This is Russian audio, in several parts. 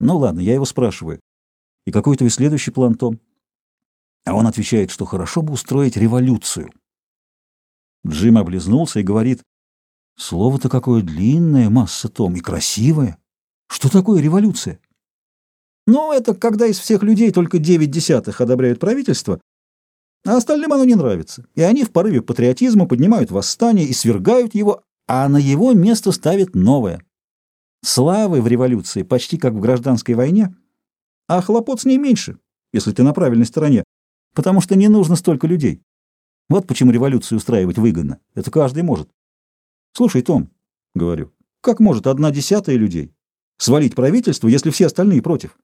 Ну ладно, я его спрашиваю. И какой твой следующий план, Том? А он отвечает, что хорошо бы устроить революцию. Джим облизнулся и говорит, слово-то какое длинное, масса, Том, и красивое. Что такое революция? Ну, это когда из всех людей только девять десятых одобряют правительство, а остальным оно не нравится. И они в порыве патриотизма поднимают восстание и свергают его, а на его место ставят новое. Славы в революции почти как в гражданской войне, а хлопот с ней меньше, если ты на правильной стороне, потому что не нужно столько людей. Вот почему революцию устраивать выгодно. Это каждый может. Слушай, Том, — говорю, — как может одна десятая людей свалить правительство, если все остальные против?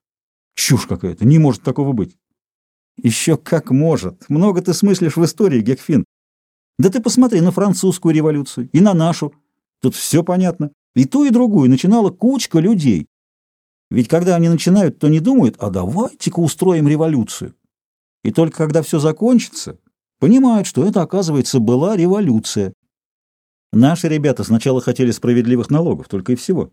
Чушь какая-то, не может такого быть. Еще как может. Много ты смыслишь в истории, Гекфин. Да ты посмотри на французскую революцию и на нашу. Тут все понятно. И ту, и другую начинала кучка людей. Ведь когда они начинают, то не думают, а давайте-ка устроим революцию. И только когда все закончится, понимают, что это, оказывается, была революция. Наши ребята сначала хотели справедливых налогов, только и всего.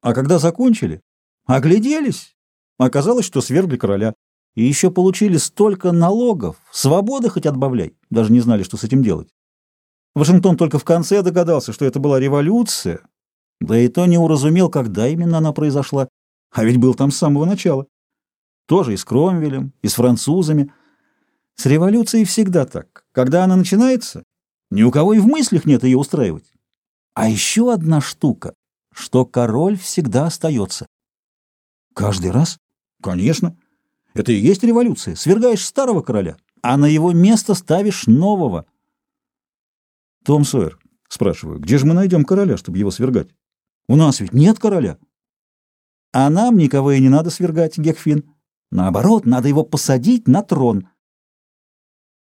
А когда закончили, огляделись, оказалось, что свергли короля. И еще получили столько налогов, свободы хоть отбавляй, даже не знали, что с этим делать. Вашингтон только в конце догадался, что это была революция, да и то не уразумел, когда именно она произошла, а ведь был там с самого начала. Тоже и с Кромвелем, и с французами. С революцией всегда так. Когда она начинается, ни у кого и в мыслях нет ее устраивать. А еще одна штука, что король всегда остается. Каждый раз? Конечно. Это и есть революция. Свергаешь старого короля, а на его место ставишь нового. Том Сойер, спрашиваю, где же мы найдем короля, чтобы его свергать? У нас ведь нет короля. А нам никого и не надо свергать, Гекфин. Наоборот, надо его посадить на трон —